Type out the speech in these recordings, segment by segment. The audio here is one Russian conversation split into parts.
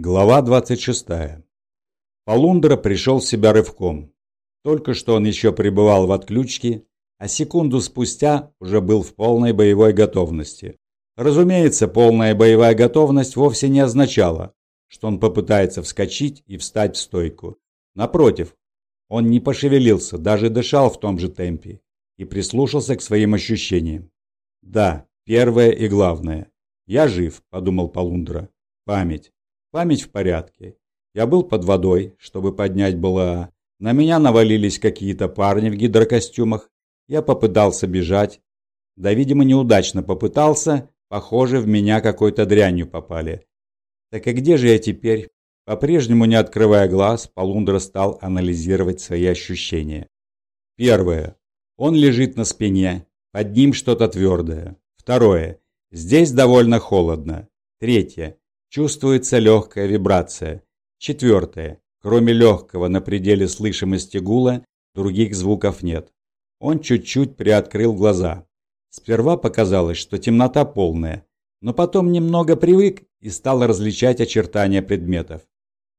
Глава 26. Полундра пришел в себя рывком. Только что он еще пребывал в отключке, а секунду спустя уже был в полной боевой готовности. Разумеется, полная боевая готовность вовсе не означала, что он попытается вскочить и встать в стойку. Напротив, он не пошевелился, даже дышал в том же темпе и прислушался к своим ощущениям. «Да, первое и главное. Я жив», – подумал Полундра. «Память. Память в порядке. Я был под водой, чтобы поднять БЛА. На меня навалились какие-то парни в гидрокостюмах. Я попытался бежать. Да, видимо, неудачно попытался. Похоже, в меня какой-то дрянью попали. Так и где же я теперь? По-прежнему не открывая глаз, Полундра стал анализировать свои ощущения. Первое. Он лежит на спине. Под ним что-то твердое. Второе. Здесь довольно холодно. Третье. Чувствуется легкая вибрация. Четвертое. Кроме легкого на пределе слышимости гула, других звуков нет. Он чуть-чуть приоткрыл глаза. Сперва показалось, что темнота полная, но потом немного привык и стал различать очертания предметов.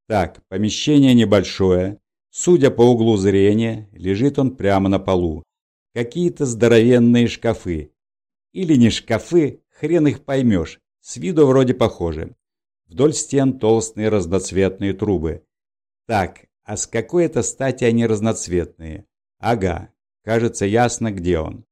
Так, помещение небольшое. Судя по углу зрения, лежит он прямо на полу. Какие-то здоровенные шкафы. Или не шкафы, хрен их поймешь. С виду вроде похожи. Вдоль стен толстые разноцветные трубы. Так, а с какой это стати они разноцветные? Ага, кажется ясно, где он.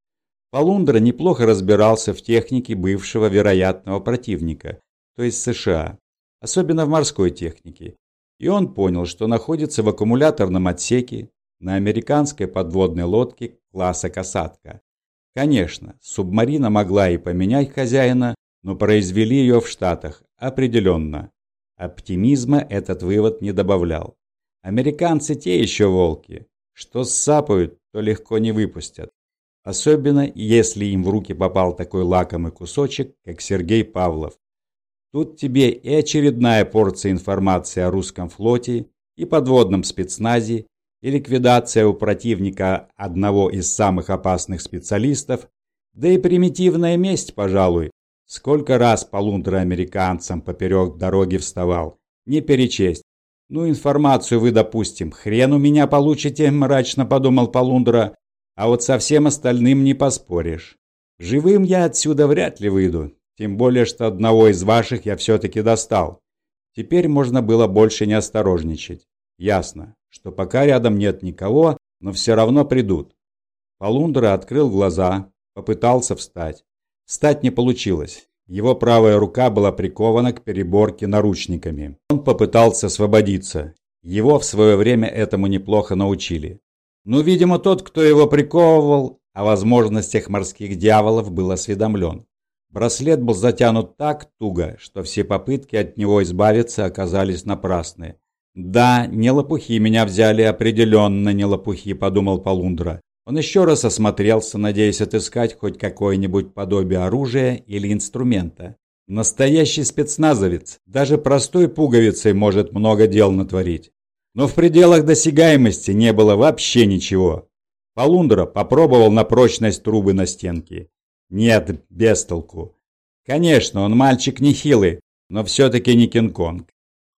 Полундра неплохо разбирался в технике бывшего вероятного противника, то есть США, особенно в морской технике. И он понял, что находится в аккумуляторном отсеке на американской подводной лодке класса «Касатка». Конечно, субмарина могла и поменять хозяина, но произвели ее в Штатах, определенно. Оптимизма этот вывод не добавлял. Американцы те еще волки. Что ссапают, то легко не выпустят. Особенно, если им в руки попал такой лакомый кусочек, как Сергей Павлов. Тут тебе и очередная порция информации о русском флоте, и подводном спецназе, и ликвидация у противника одного из самых опасных специалистов, да и примитивная месть, пожалуй, Сколько раз полундра американцам поперек дороги вставал. Не перечесть. Ну, информацию вы, допустим, хрен у меня получите, мрачно подумал полундра. А вот со всем остальным не поспоришь. Живым я отсюда вряд ли выйду. Тем более, что одного из ваших я все-таки достал. Теперь можно было больше не осторожничать. Ясно, что пока рядом нет никого, но все равно придут. Полундра открыл глаза, попытался встать. Встать не получилось. Его правая рука была прикована к переборке наручниками. Он попытался освободиться. Его в свое время этому неплохо научили. Но, видимо, тот, кто его приковывал, о возможностях морских дьяволов был осведомлен. Браслет был затянут так туго, что все попытки от него избавиться оказались напрасны. «Да, не лопухи меня взяли, определенно не лопухи», – подумал Полундра. Он еще раз осмотрелся, надеясь отыскать хоть какое-нибудь подобие оружия или инструмента. Настоящий спецназовец, даже простой пуговицей может много дел натворить. Но в пределах досягаемости не было вообще ничего. Полундра попробовал на прочность трубы на стенке. Нет, без толку. Конечно, он мальчик нехилый, но все-таки не Кинг-Конг.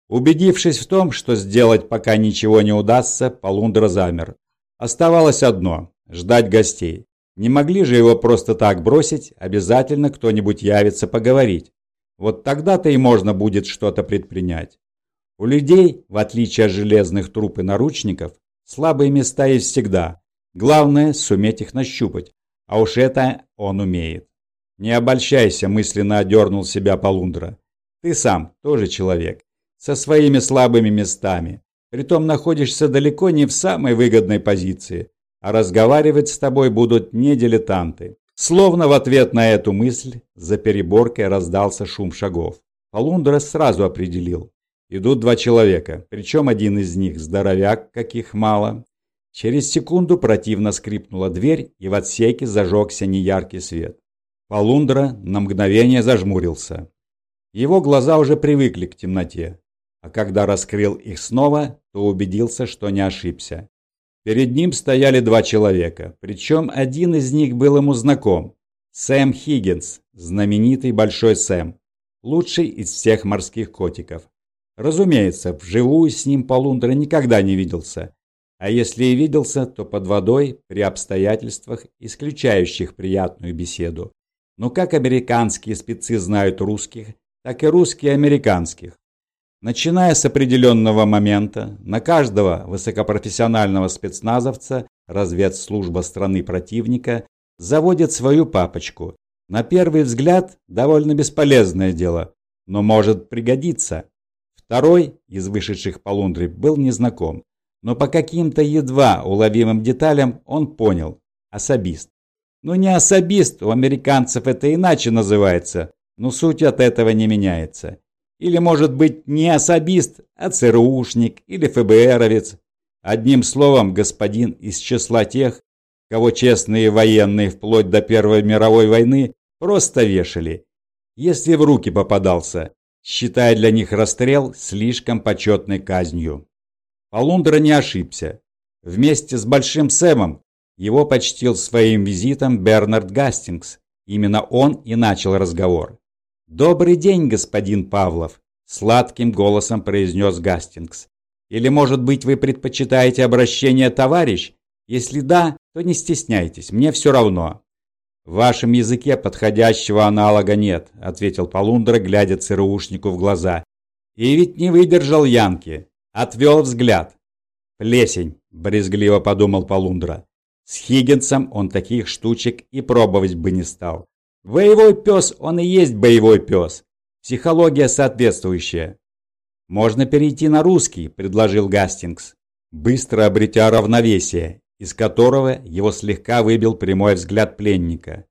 Убедившись в том, что сделать пока ничего не удастся, Полундра замер. Оставалось одно ждать гостей. Не могли же его просто так бросить, обязательно кто-нибудь явится поговорить. Вот тогда-то и можно будет что-то предпринять. У людей, в отличие от железных труп и наручников, слабые места есть всегда. Главное – суметь их нащупать. А уж это он умеет. Не обольщайся, мысленно одернул себя Полундра. Ты сам тоже человек. Со своими слабыми местами. Притом находишься далеко не в самой выгодной позиции а разговаривать с тобой будут не дилетанты. Словно в ответ на эту мысль за переборкой раздался шум шагов. Полундра сразу определил. Идут два человека, причем один из них здоровяк, каких мало. Через секунду противно скрипнула дверь, и в отсеке зажегся неяркий свет. Полундра на мгновение зажмурился. Его глаза уже привыкли к темноте, а когда раскрыл их снова, то убедился, что не ошибся. Перед ним стояли два человека, причем один из них был ему знаком. Сэм Хиггинс, знаменитый Большой Сэм, лучший из всех морских котиков. Разумеется, вживую с ним Полундра никогда не виделся. А если и виделся, то под водой при обстоятельствах, исключающих приятную беседу. Но как американские спецы знают русских, так и русские американских. Начиная с определенного момента, на каждого высокопрофессионального спецназовца разведслужба страны противника заводит свою папочку. На первый взгляд довольно бесполезное дело, но может пригодиться. Второй из вышедших по Лундре был незнаком, но по каким-то едва уловимым деталям он понял – особист. Ну не особист, у американцев это иначе называется, но суть от этого не меняется. Или может быть не особист, а ЦРУшник или ФБРовец. Одним словом, господин из числа тех, кого честные военные вплоть до Первой мировой войны просто вешали, если в руки попадался, считая для них расстрел слишком почетной казнью. Полундра не ошибся. Вместе с Большим Сэмом его почтил своим визитом Бернард Гастингс. Именно он и начал разговор. «Добрый день, господин Павлов», – сладким голосом произнес Гастингс. «Или, может быть, вы предпочитаете обращение «товарищ»? Если да, то не стесняйтесь, мне все равно». «В вашем языке подходящего аналога нет», – ответил Полундра, глядя ЦРУшнику в глаза. «И ведь не выдержал Янки. Отвел взгляд. «Плесень», – брезгливо подумал Полундра. С Хиггинсом он таких штучек и пробовать бы не стал. Боевой пес, он и есть боевой пес. Психология соответствующая. «Можно перейти на русский», – предложил Гастингс, быстро обретя равновесие из которого его слегка выбил прямой взгляд пленника.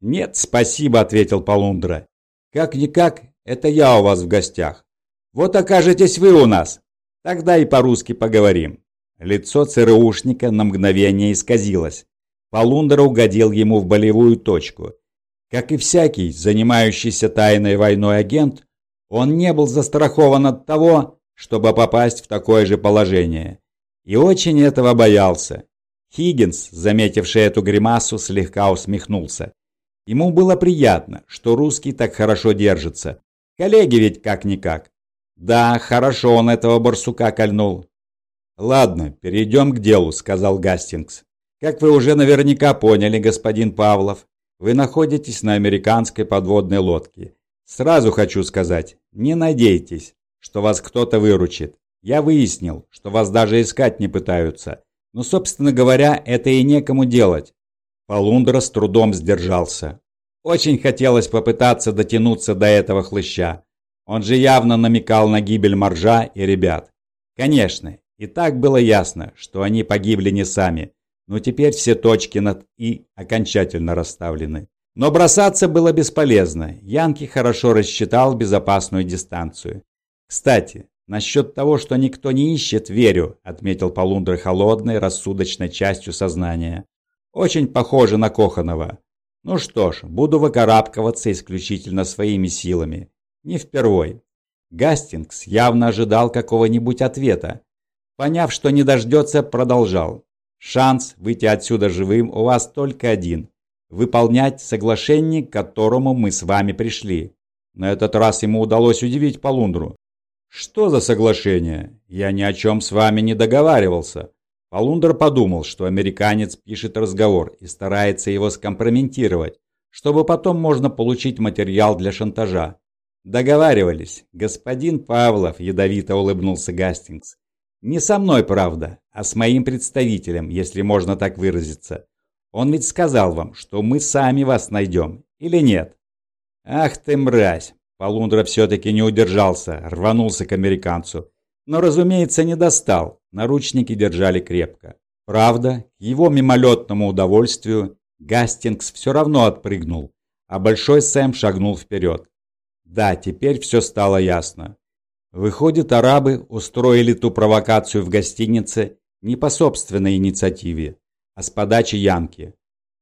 «Нет, спасибо», — ответил Полундра. «Как-никак, это я у вас в гостях. Вот окажетесь вы у нас. Тогда и по-русски поговорим». Лицо ЦРУшника на мгновение исказилось. Полундра угодил ему в болевую точку. Как и всякий, занимающийся тайной войной агент, он не был застрахован от того, чтобы попасть в такое же положение. И очень этого боялся. Хиггинс, заметивший эту гримасу, слегка усмехнулся. Ему было приятно, что русский так хорошо держится. Коллеги ведь как-никак. Да, хорошо он этого барсука кольнул. «Ладно, перейдем к делу», — сказал Гастингс. «Как вы уже наверняка поняли, господин Павлов, вы находитесь на американской подводной лодке. Сразу хочу сказать, не надейтесь, что вас кто-то выручит. Я выяснил, что вас даже искать не пытаются. Но, собственно говоря, это и некому делать. Полундра с трудом сдержался. Очень хотелось попытаться дотянуться до этого хлыща. Он же явно намекал на гибель Моржа и ребят. Конечно, и так было ясно, что они погибли не сами, но теперь все точки над «и» окончательно расставлены. Но бросаться было бесполезно, Янки хорошо рассчитал безопасную дистанцию. Кстати, «Насчет того, что никто не ищет, верю», — отметил Полундра холодной, рассудочной частью сознания. «Очень похоже на Коханова. Ну что ж, буду выкарабкиваться исключительно своими силами. Не впервой». Гастингс явно ожидал какого-нибудь ответа. Поняв, что не дождется, продолжал. «Шанс выйти отсюда живым у вас только один. Выполнять соглашение, к которому мы с вами пришли». На этот раз ему удалось удивить Полундру. «Что за соглашение? Я ни о чем с вами не договаривался». Полундер подумал, что американец пишет разговор и старается его скомпрометировать, чтобы потом можно получить материал для шантажа. «Договаривались. Господин Павлов», – ядовито улыбнулся Гастингс. «Не со мной, правда, а с моим представителем, если можно так выразиться. Он ведь сказал вам, что мы сами вас найдем, или нет?» «Ах ты мразь!» Полундра все-таки не удержался, рванулся к американцу. Но, разумеется, не достал. Наручники держали крепко. Правда, к его мимолетному удовольствию Гастингс все равно отпрыгнул, а Большой Сэм шагнул вперед. Да, теперь все стало ясно. Выходит, арабы устроили ту провокацию в гостинице не по собственной инициативе, а с подачи Янки.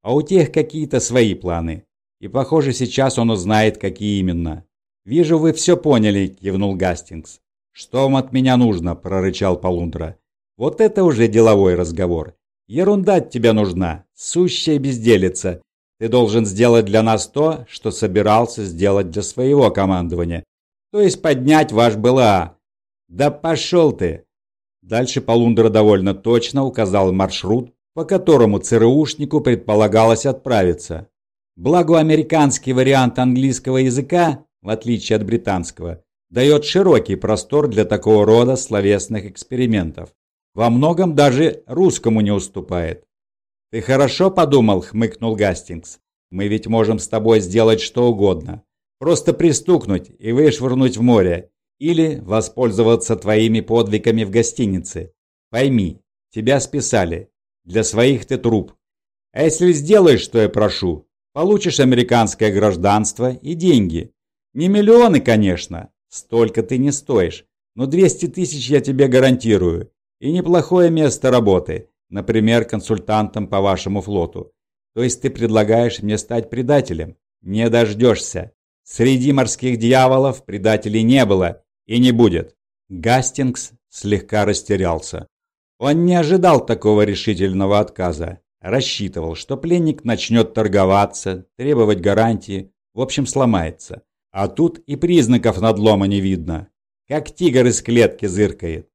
А у тех какие-то свои планы. И, похоже, сейчас он узнает, какие именно. «Вижу, вы все поняли», – кивнул Гастингс. «Что вам от меня нужно?» – прорычал Полундра. «Вот это уже деловой разговор. Ерунда от тебя нужна, сущая безделица. Ты должен сделать для нас то, что собирался сделать для своего командования. То есть поднять ваш БЛА. «Да пошел ты!» Дальше Полундра довольно точно указал маршрут, по которому ЦРУшнику предполагалось отправиться. Благо американский вариант английского языка, в отличие от британского, дает широкий простор для такого рода словесных экспериментов. Во многом даже русскому не уступает. «Ты хорошо подумал?» – хмыкнул Гастингс. «Мы ведь можем с тобой сделать что угодно. Просто пристукнуть и вышвырнуть в море. Или воспользоваться твоими подвигами в гостинице. Пойми, тебя списали. Для своих ты труп. А если сделаешь, что я прошу, получишь американское гражданство и деньги. Не миллионы, конечно, столько ты не стоишь, но 200 тысяч я тебе гарантирую. И неплохое место работы, например, консультантом по вашему флоту. То есть ты предлагаешь мне стать предателем? Не дождешься. Среди морских дьяволов предателей не было и не будет. Гастингс слегка растерялся. Он не ожидал такого решительного отказа. Рассчитывал, что пленник начнет торговаться, требовать гарантии, в общем сломается. А тут и признаков надлома не видно. Как тигр из клетки зыркает.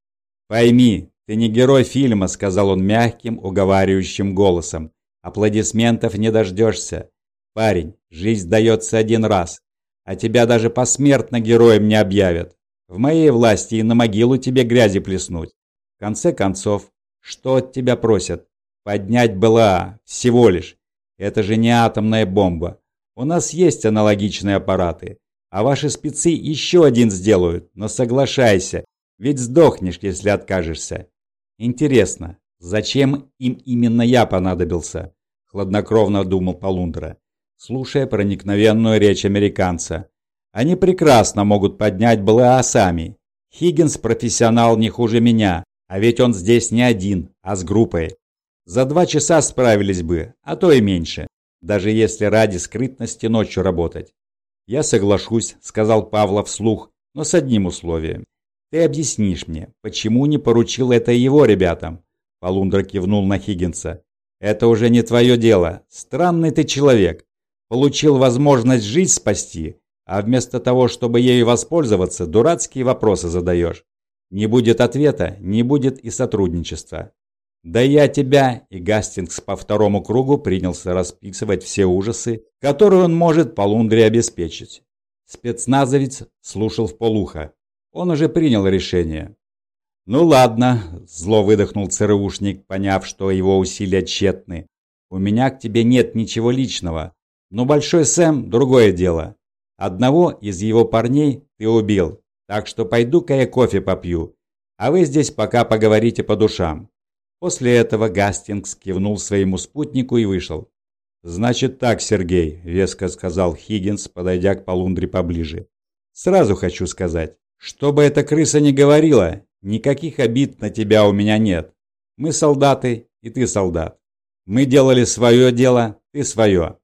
Пойми, «Ты не герой фильма», — сказал он мягким, уговаривающим голосом. «Аплодисментов не дождешься. Парень, жизнь дается один раз, а тебя даже посмертно героем не объявят. В моей власти и на могилу тебе грязи плеснуть. В конце концов, что от тебя просят? Поднять БЛА, всего лишь. Это же не атомная бомба. У нас есть аналогичные аппараты, а ваши спецы еще один сделают, но соглашайся, ведь сдохнешь, если откажешься. Интересно, зачем им именно я понадобился? Хладнокровно думал Полундра, слушая проникновенную речь американца. Они прекрасно могут поднять БЛА сами. Хиггинс профессионал не хуже меня, а ведь он здесь не один, а с группой. За два часа справились бы, а то и меньше, даже если ради скрытности ночью работать. «Я соглашусь», — сказал Павлов вслух, но с одним условием. Ты объяснишь мне, почему не поручил это его ребятам?» Полундра кивнул на Хиггинса. «Это уже не твое дело. Странный ты человек. Получил возможность жизнь спасти, а вместо того, чтобы ею воспользоваться, дурацкие вопросы задаешь. Не будет ответа, не будет и сотрудничества. Да я тебя, и Гастингс по второму кругу принялся расписывать все ужасы, которые он может Полундре обеспечить. Спецназовец слушал в полухо. Он уже принял решение. «Ну ладно», – зло выдохнул ЦРУшник, поняв, что его усилия тщетны. «У меня к тебе нет ничего личного. Но Большой Сэм – другое дело. Одного из его парней ты убил, так что пойду-ка я кофе попью, а вы здесь пока поговорите по душам». После этого Гастингс кивнул своему спутнику и вышел. «Значит так, Сергей», – веско сказал Хиггинс, подойдя к Полундре поближе. «Сразу хочу сказать, что бы эта крыса ни говорила, никаких обид на тебя у меня нет. Мы солдаты, и ты солдат. Мы делали свое дело, ты свое.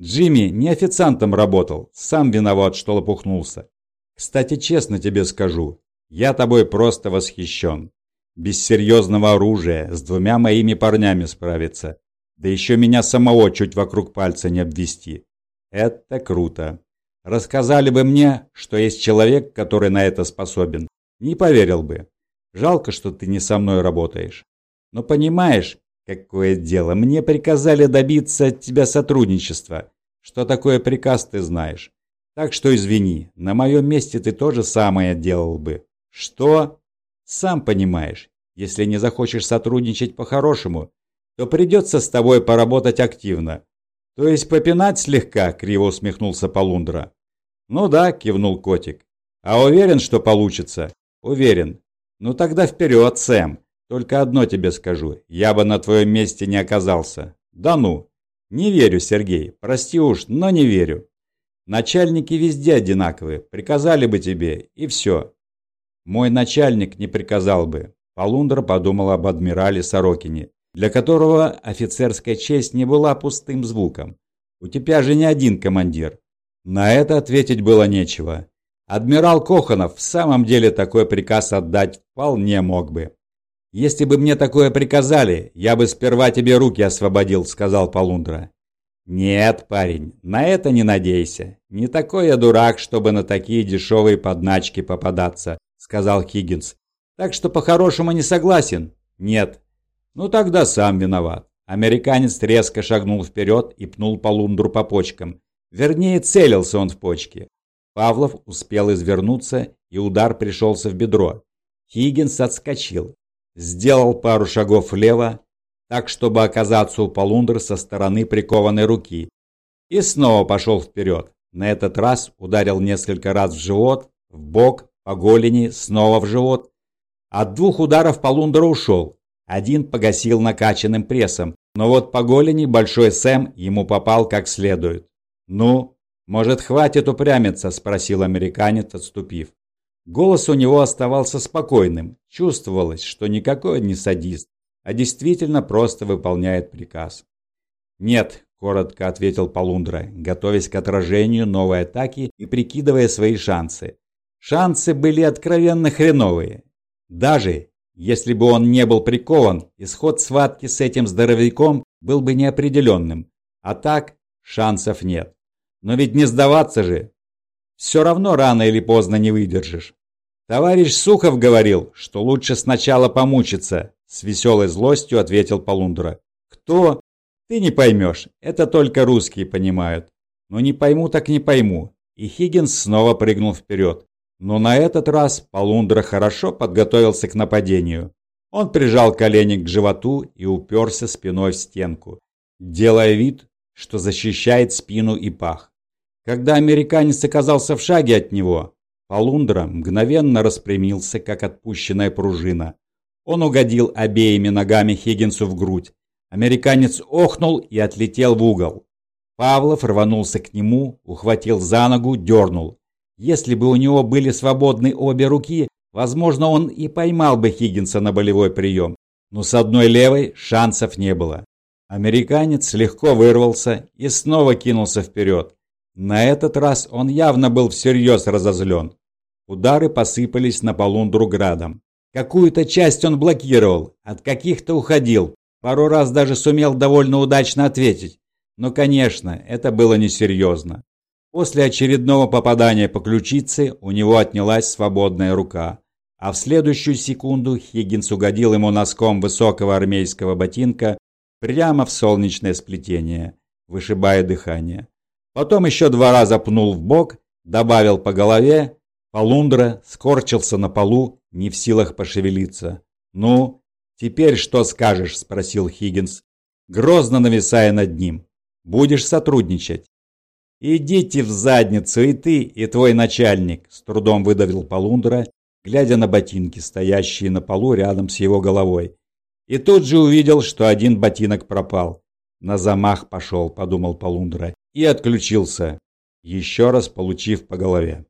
Джимми не официантом работал, сам виноват, что лопухнулся. Кстати, честно тебе скажу, я тобой просто восхищен. Без серьезного оружия с двумя моими парнями справиться. Да еще меня самого чуть вокруг пальца не обвести. Это круто. Рассказали бы мне, что есть человек, который на это способен. Не поверил бы. Жалко, что ты не со мной работаешь. Но понимаешь, какое дело, мне приказали добиться от тебя сотрудничества. Что такое приказ, ты знаешь. Так что извини, на моем месте ты тоже самое делал бы. Что? Сам понимаешь, если не захочешь сотрудничать по-хорошему, то придется с тобой поработать активно. То есть попинать слегка, криво усмехнулся Полундра. Ну да, кивнул котик. А уверен, что получится? Уверен. Ну тогда вперед, Сэм. Только одно тебе скажу. Я бы на твоем месте не оказался. Да ну. Не верю, Сергей. Прости уж, но не верю. Начальники везде одинаковые. Приказали бы тебе, и все. Мой начальник не приказал бы. Полундра подумал об адмирале Сорокине для которого офицерская честь не была пустым звуком. У тебя же не один командир. На это ответить было нечего. Адмирал Коханов в самом деле такой приказ отдать вполне мог бы. «Если бы мне такое приказали, я бы сперва тебе руки освободил», — сказал Полундра. «Нет, парень, на это не надейся. Не такой я дурак, чтобы на такие дешевые подначки попадаться», — сказал Хиггинс. «Так что по-хорошему не согласен?» «Нет». «Ну тогда сам виноват». Американец резко шагнул вперед и пнул Полундру по почкам. Вернее, целился он в почки. Павлов успел извернуться, и удар пришелся в бедро. Хиггинс отскочил. Сделал пару шагов влево, так, чтобы оказаться у Полундры со стороны прикованной руки. И снова пошел вперед. На этот раз ударил несколько раз в живот, в бок, по голени, снова в живот. От двух ударов Полундра ушел. Один погасил накачанным прессом, но вот по голени Большой Сэм ему попал как следует. «Ну, может, хватит упрямиться?» – спросил американец, отступив. Голос у него оставался спокойным. Чувствовалось, что никакой не садист, а действительно просто выполняет приказ. «Нет», – коротко ответил Полундра, готовясь к отражению новой атаки и прикидывая свои шансы. Шансы были откровенно хреновые. Даже если бы он не был прикован, исход схватки с этим здоровяком был бы неопределенным. А так шансов нет. Но ведь не сдаваться же. Все равно рано или поздно не выдержишь. Товарищ Сухов говорил, что лучше сначала помучиться, с веселой злостью ответил Полундра. Кто? Ты не поймешь, это только русские понимают. Но не пойму так не пойму. И Хиггинс снова прыгнул вперед. Но на этот раз Полундра хорошо подготовился к нападению. Он прижал колени к животу и уперся спиной в стенку, делая вид, что защищает спину и пах. Когда американец оказался в шаге от него, Полундра мгновенно распрямился, как отпущенная пружина. Он угодил обеими ногами Хиггинсу в грудь. Американец охнул и отлетел в угол. Павлов рванулся к нему, ухватил за ногу, дернул. Если бы у него были свободны обе руки, возможно, он и поймал бы Хиггинса на болевой прием. Но с одной левой шансов не было. Американец легко вырвался и снова кинулся вперед. На этот раз он явно был всерьез разозлен. Удары посыпались на полундру градом. Какую-то часть он блокировал, от каких-то уходил. Пару раз даже сумел довольно удачно ответить. Но, конечно, это было несерьезно. После очередного попадания по ключице у него отнялась свободная рука, а в следующую секунду Хиггинс угодил ему носком высокого армейского ботинка прямо в солнечное сплетение, вышибая дыхание. Потом еще два раза пнул в бок, добавил по голове, Полундра скорчился на полу, не в силах пошевелиться. «Ну, теперь что скажешь?» – спросил Хиггинс, грозно нависая над ним. «Будешь сотрудничать?» «Идите в задницу и ты, и твой начальник», – с трудом выдавил Полундра, глядя на ботинки, стоящие на полу рядом с его головой. И тут же увидел, что один ботинок пропал. «На замах пошел», – подумал Полундра, и отключился, еще раз получив по голове.